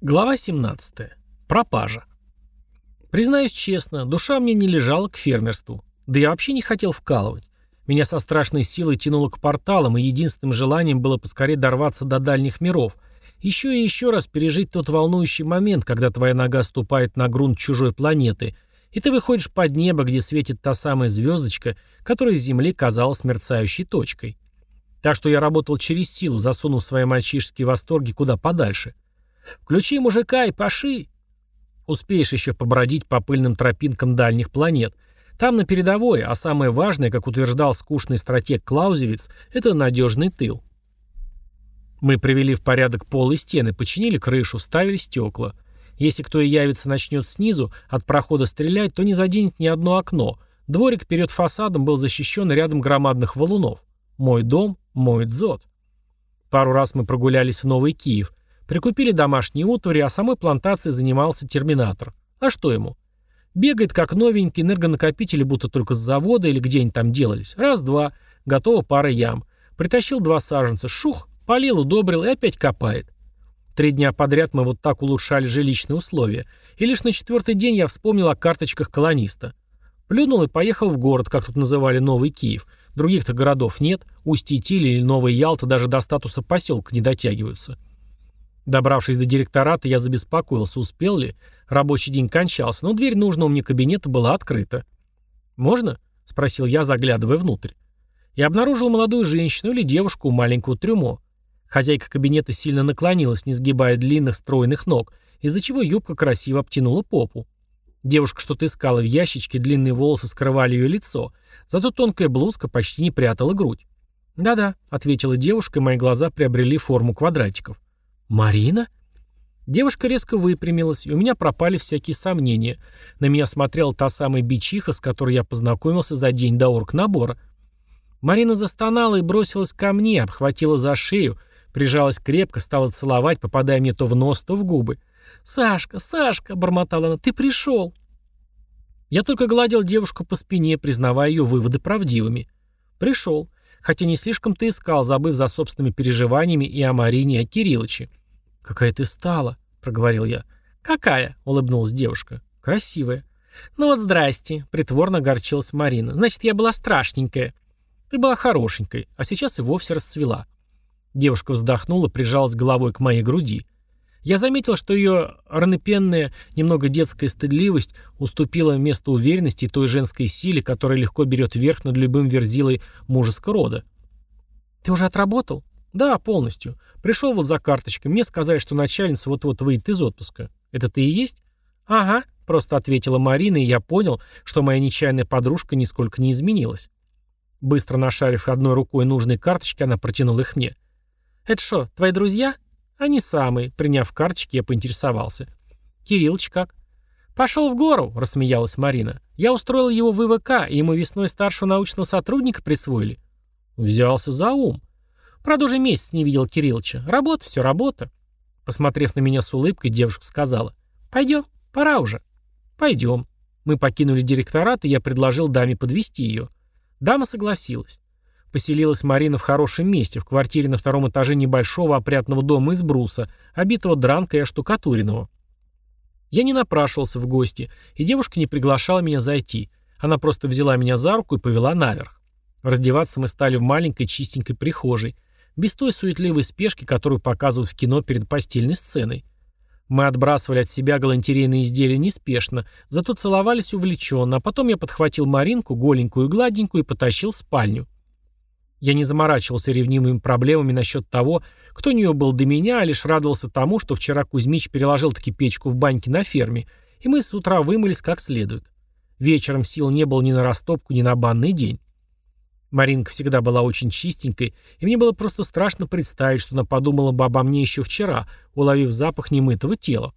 Глава 17. Пропажа. Признаюсь честно, душа мне не лежала к фермерству. Да я вообще не хотел вкалывать. Меня со страшной силой тянуло к порталам, и единственным желанием было поскорее дорваться до дальних миров. Еще и еще раз пережить тот волнующий момент, когда твоя нога ступает на грунт чужой планеты, и ты выходишь под небо, где светит та самая звездочка, которая с Земли казалась мерцающей точкой. Так что я работал через силу, засунув свои мальчишеские восторги куда подальше – Включи мужика и паши. Успеешь еще побродить по пыльным тропинкам дальних планет. Там на передовой, а самое важное, как утверждал скучный стратег Клаузевиц, это надежный тыл. Мы привели в порядок пол и стены, починили крышу, ставили стекла. Если кто и явится начнет снизу, от прохода стрелять, то не заденет ни одно окно. Дворик перед фасадом был защищен рядом громадных валунов. Мой дом, мой дзот. Пару раз мы прогулялись в Новый Киев. Прикупили домашние утвари, а самой плантацией занимался терминатор. А что ему? Бегает как новенький, энергонакопители будто только с завода или где они там делались. Раз-два, готова пара ям. Притащил два саженца, шух, полил, удобрил и опять копает. Три дня подряд мы вот так улучшали жилищные условия. И лишь на четвертый день я вспомнил о карточках колониста. Плюнул и поехал в город, как тут называли Новый Киев. Других-то городов нет. Усть-Итиль или Новая Ялта даже до статуса поселка не дотягиваются. Добравшись до директората, я забеспокоился, успел ли. Рабочий день кончался, но дверь нужного мне кабинета была открыта. «Можно?» — спросил я, заглядывая внутрь. Я обнаружил молодую женщину или девушку у маленького трюмо. Хозяйка кабинета сильно наклонилась, не сгибая длинных стройных ног, из-за чего юбка красиво обтянула попу. Девушка что-то искала в ящичке, длинные волосы скрывали ее лицо, зато тонкая блузка почти не прятала грудь. «Да-да», — ответила девушка, и мои глаза приобрели форму квадратиков. «Марина?» Девушка резко выпрямилась, и у меня пропали всякие сомнения. На меня смотрела та самая бичиха, с которой я познакомился за день до оргнабора. Марина застонала и бросилась ко мне, обхватила за шею, прижалась крепко, стала целовать, попадая мне то в нос, то в губы. «Сашка, Сашка!» — бормотала она. «Ты пришел!» Я только гладил девушку по спине, признавая ее выводы правдивыми. Пришел, хотя не слишком-то искал, забыв за собственными переживаниями и о Марине, и о Кириллыче. «Какая ты стала», — проговорил я. «Какая?» — улыбнулась девушка. «Красивая». «Ну вот здрасте», — притворно огорчилась Марина. «Значит, я была страшненькая». «Ты была хорошенькой, а сейчас и вовсе расцвела». Девушка вздохнула, прижалась головой к моей груди. Я заметил, что ее ранопенная, немного детская стыдливость уступила место уверенности той женской силе, которая легко берет верх над любым верзилой мужеского рода. «Ты уже отработал?» «Да, полностью. Пришел вот за карточкой. Мне сказали, что начальница вот-вот выйдет из отпуска. Это ты и есть?» «Ага», — просто ответила Марина, и я понял, что моя нечаянная подружка нисколько не изменилась. Быстро нашарив одной рукой нужные карточки, она протянула их мне. «Это что, твои друзья?» «Они самые». Приняв карточки, я поинтересовался. «Кириллыч как?» «Пошел в гору», — рассмеялась Марина. «Я устроил его в ИВК, и ему весной старшего научного сотрудника присвоили». «Взялся за ум». Правда, уже месяц не видел Кирилловича. Работа, все работа. Посмотрев на меня с улыбкой, девушка сказала. «Пойдем, пора уже». «Пойдем». Мы покинули директорат, и я предложил даме подвести ее. Дама согласилась. Поселилась Марина в хорошем месте, в квартире на втором этаже небольшого опрятного дома из бруса, обитого дранкой и оштукатуренного. Я не напрашивался в гости, и девушка не приглашала меня зайти. Она просто взяла меня за руку и повела наверх. Раздеваться мы стали в маленькой чистенькой прихожей – без той суетливой спешки, которую показывают в кино перед постельной сценой. Мы отбрасывали от себя галантерейные изделия неспешно, зато целовались увлеченно, а потом я подхватил Маринку, голенькую и гладенькую, и потащил в спальню. Я не заморачивался ревнимыми проблемами насчет того, кто у нее был до меня, а лишь радовался тому, что вчера Кузьмич переложил таки печку в баньке на ферме, и мы с утра вымылись как следует. Вечером сил не было ни на растопку, ни на банный день. Маринка всегда была очень чистенькой, и мне было просто страшно представить, что она подумала бы обо мне еще вчера, уловив запах немытого тела.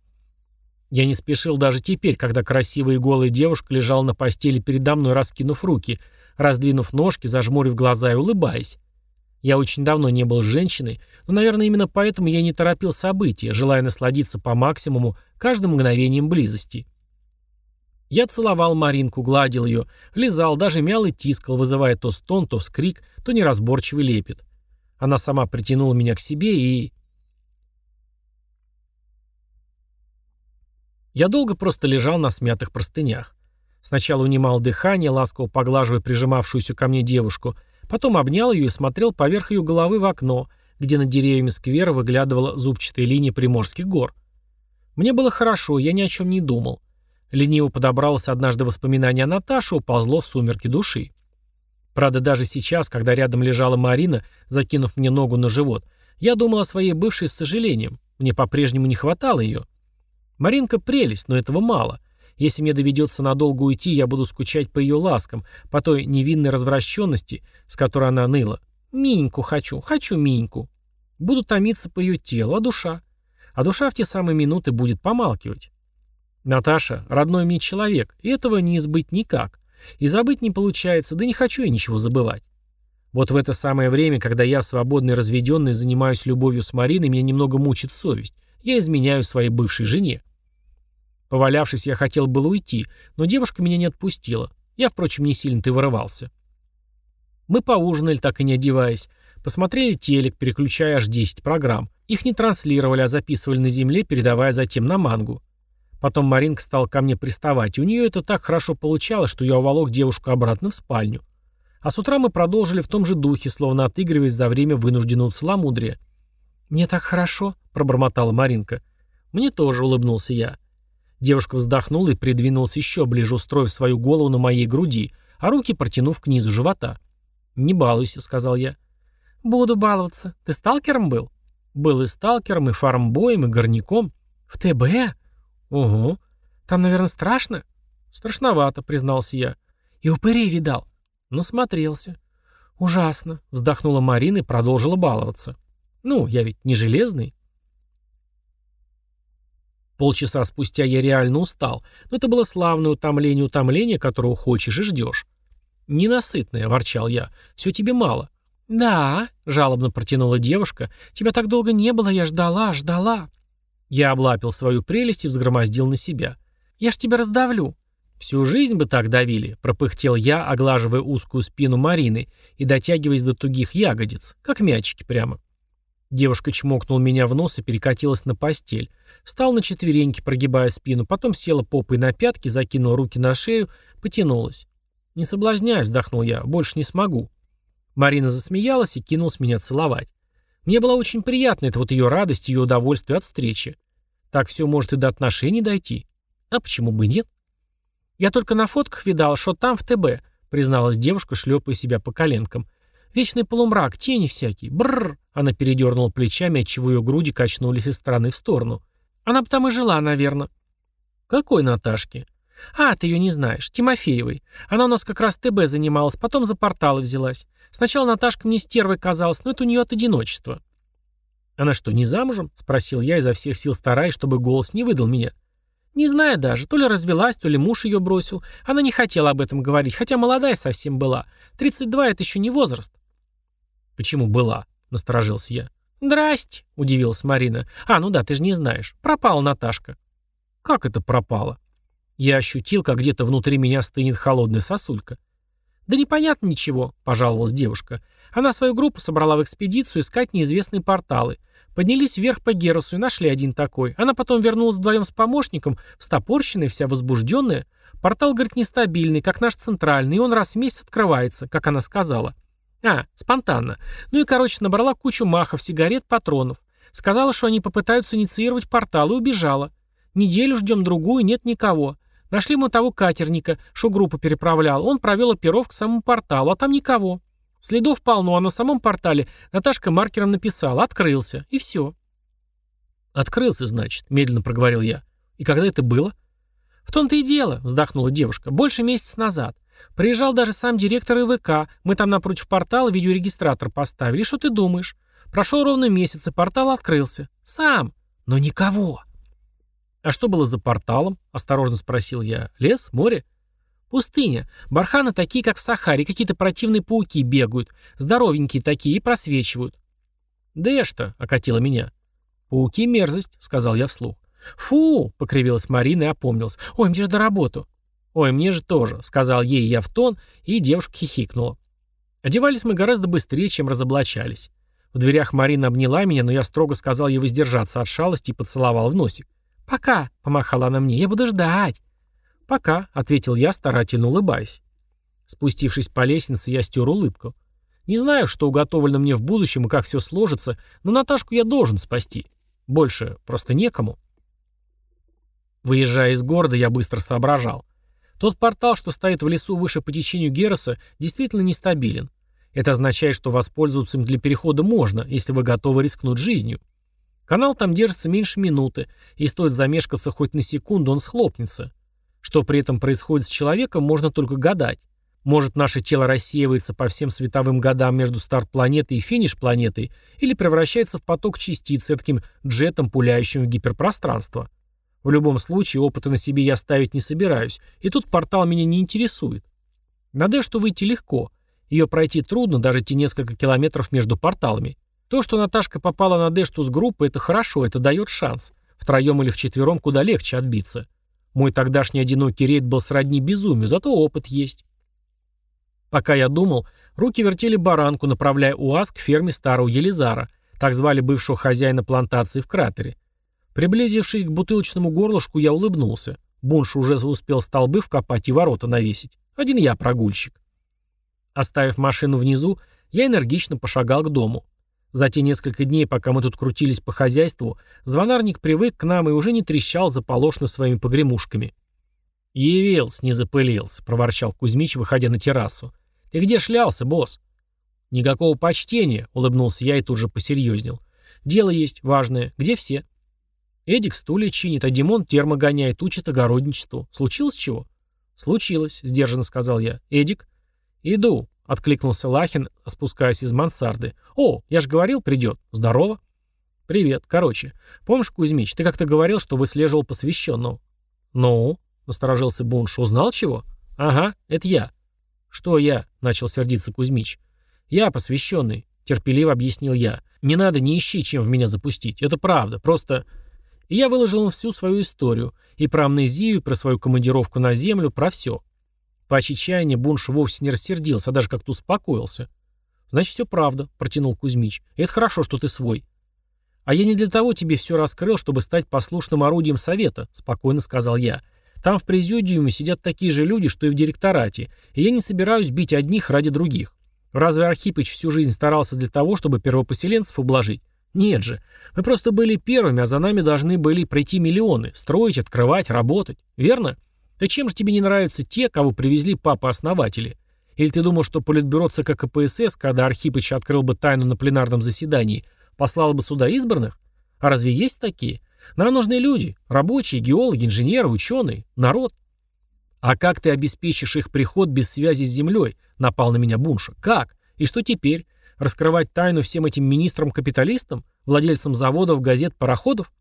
Я не спешил даже теперь, когда красивая и голая девушка лежала на постели передо мной, раскинув руки, раздвинув ножки, зажмурив глаза и улыбаясь. Я очень давно не был женщиной, но, наверное, именно поэтому я не торопил события, желая насладиться по максимуму каждым мгновением близости. Я целовал Маринку, гладил ее, лизал, даже мял и тискал, вызывая то стон, то вскрик, то неразборчивый лепет. Она сама притянула меня к себе и... Я долго просто лежал на смятых простынях. Сначала унимал дыхание, ласково поглаживая прижимавшуюся ко мне девушку, потом обнял ее и смотрел поверх ее головы в окно, где над деревьями сквера выглядывала зубчатая линия Приморских гор. Мне было хорошо, я ни о чем не думал. Лениво подобралось однажды воспоминание о Наташе, уползло в сумерки души. Правда, даже сейчас, когда рядом лежала Марина, закинув мне ногу на живот, я думал о своей бывшей с сожалением. Мне по-прежнему не хватало ее. Маринка прелесть, но этого мало. Если мне доведется надолго уйти, я буду скучать по ее ласкам, по той невинной развращенности, с которой она ныла. Миньку хочу, хочу Миньку. Буду томиться по ее телу, а душа? А душа в те самые минуты будет помалкивать. Наташа – родной мне человек, и этого не избыть никак. И забыть не получается, да не хочу я ничего забывать. Вот в это самое время, когда я, свободный разведенный, занимаюсь любовью с Мариной, меня немного мучит совесть. Я изменяю своей бывшей жене. Повалявшись, я хотел было уйти, но девушка меня не отпустила. Я, впрочем, не сильно-то вырывался. Мы поужинали, так и не одеваясь. Посмотрели телек, переключая аж 10 программ. Их не транслировали, а записывали на земле, передавая затем на мангу. Потом Маринка стала ко мне приставать, и у нее это так хорошо получалось, что я уволок девушку обратно в спальню. А с утра мы продолжили в том же духе, словно отыгрываясь за время вынужденного целомудрия. «Мне так хорошо», — пробормотала Маринка. «Мне тоже», — улыбнулся я. Девушка вздохнула и придвинулась еще ближе, устроив свою голову на моей груди, а руки протянув к низу живота. «Не балуйся», — сказал я. «Буду баловаться. Ты сталкером был?» «Был и сталкером, и фармбоем, и горняком». «В ТБ?» «Угу. Там, наверное, страшно?» «Страшновато», — признался я. «И упырей видал?» «Насмотрелся». «Ужасно», — вздохнула Марина и продолжила баловаться. «Ну, я ведь не железный». Полчаса спустя я реально устал, но это было славное утомление утомления, которого хочешь и ждешь. «Ненасытное», — ворчал я, — «все тебе мало». «Да», — жалобно протянула девушка, — «тебя так долго не было, я ждала, ждала». Я облапил свою прелесть и взгромоздил на себя. «Я ж тебя раздавлю». «Всю жизнь бы так давили», — пропыхтел я, оглаживая узкую спину Марины и дотягиваясь до тугих ягодиц, как мячики прямо. Девушка чмокнула меня в нос и перекатилась на постель. Встал на четвереньки, прогибая спину, потом села попой на пятки, закинула руки на шею, потянулась. «Не соблазняй», — вздохнул я, — «больше не смогу». Марина засмеялась и кинулась меня целовать. Мне была очень приятна эта вот ее радость, ее удовольствие от встречи. Так все может и до отношений дойти. А почему бы нет? Я только на фотках видал, что там в ТБ, призналась девушка, шлепая себя по коленкам. Вечный полумрак, тени всякие. Бррр. Она передернула плечами, отчего ее груди качнулись из стороны в сторону. Она бы там и жила, наверное. Какой Наташки? А, ты ее не знаешь. Тимофеевой. Она у нас как раз ТБ занималась, потом за порталы взялась. Сначала Наташка мне стервой казалась, но это у нее от одиночества. «Она что, не замужем?» — спросил я, изо всех сил стараясь, чтобы голос не выдал меня. «Не знаю даже, то ли развелась, то ли муж ее бросил. Она не хотела об этом говорить, хотя молодая совсем была. 32 — это еще не возраст». «Почему была?» — насторожился я. «Здрасте», — удивилась Марина. «А, ну да, ты же не знаешь. Пропала Наташка». «Как это пропала?» Я ощутил, как где-то внутри меня стынет холодная сосулька. «Да непонятно ничего», — пожаловалась девушка. Она свою группу собрала в экспедицию искать неизвестные порталы. Поднялись вверх по Герусу и нашли один такой. Она потом вернулась вдвоем с помощником, встопорщенная, вся возбужденная. Портал, говорит, нестабильный, как наш центральный, и он раз в месяц открывается, как она сказала. А, спонтанно. Ну и, короче, набрала кучу махов, сигарет, патронов. Сказала, что они попытаются инициировать портал, и убежала. Неделю ждем другую, нет никого. Нашли мы того катерника, что группу переправлял. Он провел оперов к самому порталу, а там никого. Следов полно, а на самом портале Наташка маркером написала «Открылся». И все. «Открылся, значит», — медленно проговорил я. «И когда это было?» «В том-то и дело», — вздохнула девушка. «Больше месяца назад. Приезжал даже сам директор ИВК. Мы там напротив портала видеорегистратор поставили. Что ты думаешь? Прошел ровно месяц, и портал открылся. Сам. Но никого. «А что было за порталом?» — осторожно спросил я. «Лес? Море?» «Пустыня. Барханы такие, как в Сахаре. Какие-то противные пауки бегают. Здоровенькие такие и просвечивают». «Да что?» — окатила меня. «Пауки — мерзость», — сказал я вслух. «Фу!» — покривилась Марина и опомнилась. «Ой, мне же до работы». «Ой, мне же тоже», — сказал ей я в тон, и девушка хихикнула. Одевались мы гораздо быстрее, чем разоблачались. В дверях Марина обняла меня, но я строго сказал ей воздержаться от шалости и поцеловал в носик. «Пока», — помахала она мне, — «я буду ждать». «Пока», — ответил я, старательно улыбаясь. Спустившись по лестнице, я стер улыбку. Не знаю, что уготовлено мне в будущем и как все сложится, но Наташку я должен спасти. Больше просто некому. Выезжая из города, я быстро соображал. Тот портал, что стоит в лесу выше по течению Героса, действительно нестабилен. Это означает, что воспользоваться им для перехода можно, если вы готовы рискнуть жизнью. Канал там держится меньше минуты, и стоит замешкаться хоть на секунду, он схлопнется. Что при этом происходит с человеком, можно только гадать. Может, наше тело рассеивается по всем световым годам между старт планеты и финиш планеты, или превращается в поток частиц, таким джетом, пуляющим в гиперпространство. В любом случае, опыта на себе я ставить не собираюсь, и тут портал меня не интересует. На Дэшту выйти легко. Ее пройти трудно, даже те несколько километров между порталами. То, что Наташка попала на Дэшту с группой, это хорошо, это дает шанс. Втроем или вчетвером куда легче отбиться. Мой тогдашний одинокий рейд был сродни безумию, зато опыт есть. Пока я думал, руки вертели баранку, направляя УАЗ к ферме старого Елизара, так звали бывшего хозяина плантации в кратере. Приблизившись к бутылочному горлышку, я улыбнулся. Бунш уже успел столбы вкопать и ворота навесить. Один я прогульщик. Оставив машину внизу, я энергично пошагал к дому. За те несколько дней, пока мы тут крутились по хозяйству, звонарник привык к нам и уже не трещал заполошно своими погремушками. «Явился, не запылился», — проворчал Кузьмич, выходя на террасу. «Ты где шлялся, босс?» «Никакого почтения», — улыбнулся я и тут же посерьезнел. «Дело есть важное. Где все?» Эдик стулья чинит, а Димон термо гоняет, учит огородничеству. Случилось чего? Случилось, сдержанно сказал я. Эдик? Иду, откликнулся Лахин, спускаясь из мансарды. О, я же говорил, придет. Здорово. Привет. Короче, помнишь, Кузьмич, ты как-то говорил, что выслеживал посвященного? Ну, насторожился Бунш. Узнал чего? Ага, это я. Что я? Начал сердиться Кузьмич. Я посвященный, терпеливо объяснил я. Не надо, не ищи, чем в меня запустить. Это правда. Просто... И я выложил им всю свою историю. И про амнезию, и про свою командировку на землю, про все. По отчаянию Бунш вовсе не рассердился, а даже как-то успокоился. «Значит, все правда», — протянул Кузьмич. «И это хорошо, что ты свой». «А я не для того тебе все раскрыл, чтобы стать послушным орудием совета», — спокойно сказал я. «Там в президиуме сидят такие же люди, что и в директорате, и я не собираюсь бить одних ради других. Разве Архипыч всю жизнь старался для того, чтобы первопоселенцев ублажить? Нет же. Мы просто были первыми, а за нами должны были пройти миллионы. Строить, открывать, работать. Верно? Да чем же тебе не нравятся те, кого привезли папы-основатели? Или ты думал, что политбюро ЦК КПСС, когда Архипыч открыл бы тайну на пленарном заседании, послал бы сюда избранных? А разве есть такие? Нам нужны люди. Рабочие, геологи, инженеры, ученые. Народ. А как ты обеспечишь их приход без связи с землей? Напал на меня Бунша. Как? И что теперь? Раскрывать тайну всем этим министрам-капиталистам, владельцам заводов, газет, пароходов?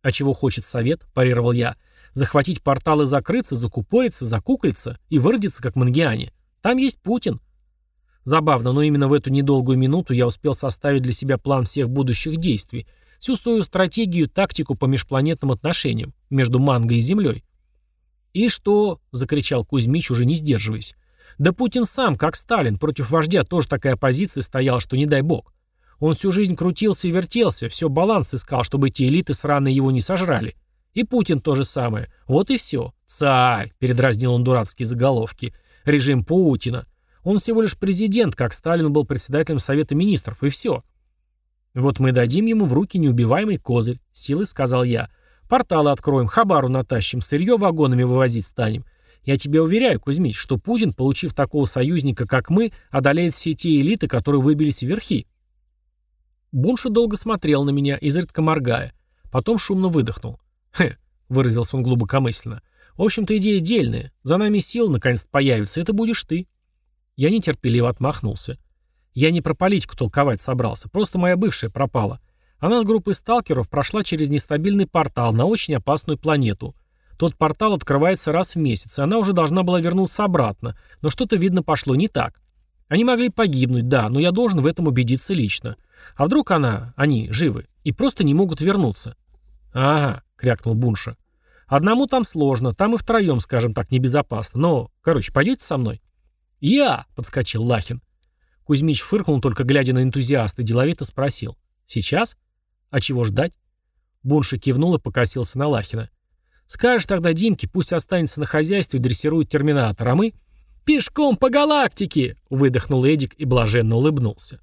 А чего хочет совет, парировал я. Захватить портал и закрыться, закупориться, закуклиться и выродиться, как мангиане. Там есть Путин. Забавно, но именно в эту недолгую минуту я успел составить для себя план всех будущих действий, всю свою стратегию, тактику по межпланетным отношениям между Манго и Землей. «И что?» — закричал Кузьмич, уже не сдерживаясь. Да Путин сам, как Сталин, против вождя тоже такая позиция стояла, что не дай бог. Он всю жизнь крутился и вертелся, все баланс искал, чтобы эти элиты сраные его не сожрали. И Путин то же самое. Вот и все. Царь, передразнил он дурацкие заголовки. Режим Путина. Он всего лишь президент, как Сталин был председателем Совета Министров, и все. Вот мы дадим ему в руки неубиваемый козырь, силой сказал я. Порталы откроем, хабару натащим, сырье вагонами вывозить станем. Я тебе уверяю, Кузьмич, что Путин, получив такого союзника, как мы, одолеет все те элиты, которые выбились в верхи. Бунша долго смотрел на меня, изредка моргая. Потом шумно выдохнул. «Хе», — выразился он глубокомысленно. «В общем-то, идея дельная. За нами сил наконец появится, это будешь ты». Я нетерпеливо отмахнулся. Я не про политику толковать собрался, просто моя бывшая пропала. Она с группой сталкеров прошла через нестабильный портал на очень опасную планету. Тот портал открывается раз в месяц, и она уже должна была вернуться обратно, но что-то, видно, пошло не так. Они могли погибнуть, да, но я должен в этом убедиться лично. А вдруг она, они, живы, и просто не могут вернуться? «Ага», — крякнул Бунша. «Одному там сложно, там и втроем, скажем так, небезопасно. Но, короче, пойдете со мной?» «Я!» — подскочил Лахин. Кузьмич фыркнул, только глядя на энтузиаста, деловито спросил. «Сейчас? А чего ждать?» Бунша кивнул и покосился на Лахина. «Скажешь тогда Димке, пусть останется на хозяйстве и дрессирует терминатор, а мы...» «Пешком по галактике!» — выдохнул Эдик и блаженно улыбнулся.